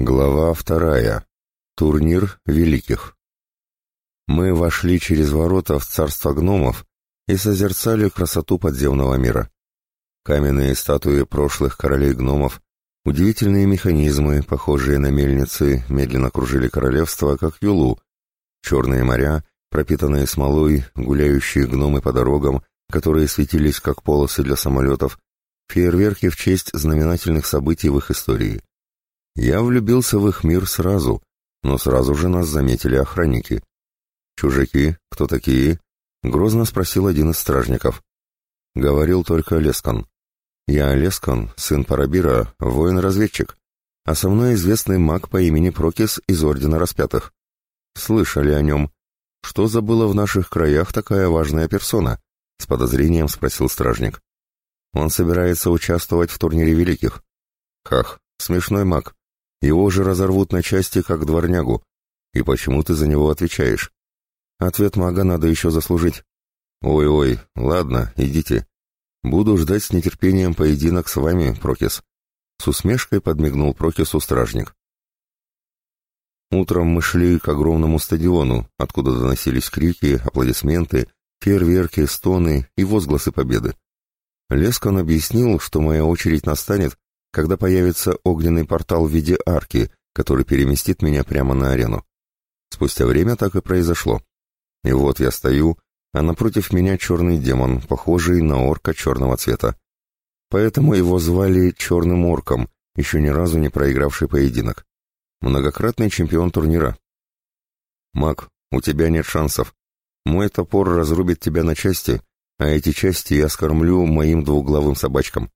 Глава вторая. Турнир великих. Мы вошли через ворота в царство гномов и созерцали красоту подземного мира. Каменные статуи прошлых королей гномов, удивительные механизмы, похожие на мельницы, медленно кружили королевство, как юлу. Черные моря, пропитанные смолой, гуляющие гномы по дорогам, которые светились как полосы для самолетов, фейерверки в честь знаменательных событий в их истории. Я влюбился в их мир сразу, но сразу же нас заметили охранники. «Чужаки? Кто такие?» — грозно спросил один из стражников. Говорил только Лескан. «Я Лескан, сын Парабира, воин-разведчик, а со мной известный маг по имени Прокис из Ордена Распятых. Слышали о нем. Что забыла в наших краях такая важная персона?» — с подозрением спросил стражник. «Он собирается участвовать в турнире великих». «Хах, смешной маг. Его же разорвут на части, как дворнягу. И почему ты за него отвечаешь? Ответ мага надо еще заслужить. Ой-ой, ладно, идите. Буду ждать с нетерпением поединок с вами, Прокис. С усмешкой подмигнул Прокису стражник. Утром мы шли к огромному стадиону, откуда доносились крики, аплодисменты, фейерверки, стоны и возгласы победы. Лескан объяснил, что моя очередь настанет, когда появится огненный портал в виде арки, который переместит меня прямо на арену. Спустя время так и произошло. И вот я стою, а напротив меня черный демон, похожий на орка черного цвета. Поэтому его звали Черным Орком, еще ни разу не проигравший поединок. Многократный чемпион турнира. «Маг, у тебя нет шансов. Мой топор разрубит тебя на части, а эти части я скормлю моим двуглавым собачкам.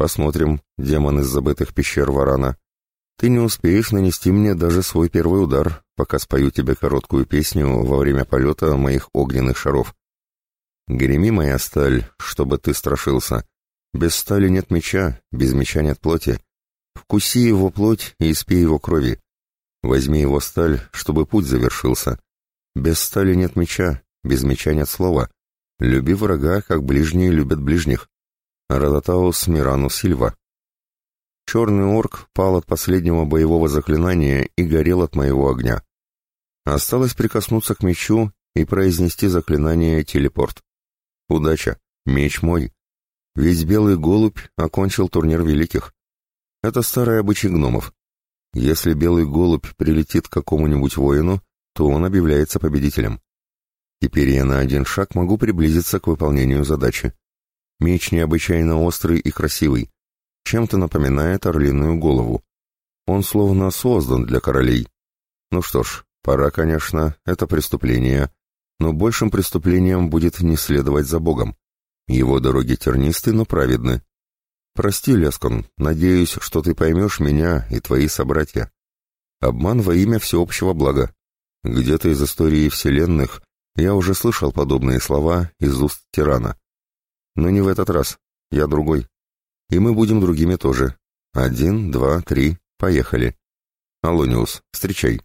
Посмотрим, демон из забытых пещер Варана. Ты не успеешь нанести мне даже свой первый удар, пока спою тебе короткую песню во время полета моих огненных шаров. Греми моя сталь, чтобы ты страшился. Без стали нет меча, без меча нет плоти. Вкуси его плоть и испей его крови. Возьми его сталь, чтобы путь завершился. Без стали нет меча, без меча нет слова. Люби врага, как ближние любят ближних. Радатаус Мирану Сильва. Черный орк пал от последнего боевого заклинания и горел от моего огня. Осталось прикоснуться к мечу и произнести заклинание «Телепорт». Удача, меч мой. Ведь белый голубь окончил турнир великих. Это старый обычай гномов. Если белый голубь прилетит к какому-нибудь воину, то он объявляется победителем. Теперь я на один шаг могу приблизиться к выполнению задачи. Меч необычайно острый и красивый, чем-то напоминает орлиную голову. Он словно создан для королей. Ну что ж, пора, конечно, это преступление, но большим преступлением будет не следовать за Богом. Его дороги тернисты, но праведны. Прости, Лескон, надеюсь, что ты поймешь меня и твои собратья. Обман во имя всеобщего блага. Где-то из истории вселенных я уже слышал подобные слова из уст тирана. Но не в этот раз. Я другой. И мы будем другими тоже. Один, два, три. Поехали. Алониус, встречай.